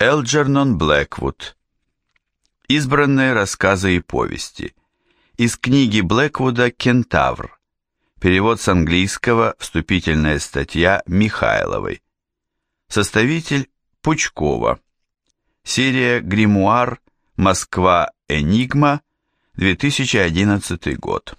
Элджернон Блэквуд. Избранные рассказы и повести. Из книги Блэквуда «Кентавр». Перевод с английского, вступительная статья Михайловой. Составитель Пучкова. Серия «Гримуар. Москва. Энигма. 2011 год».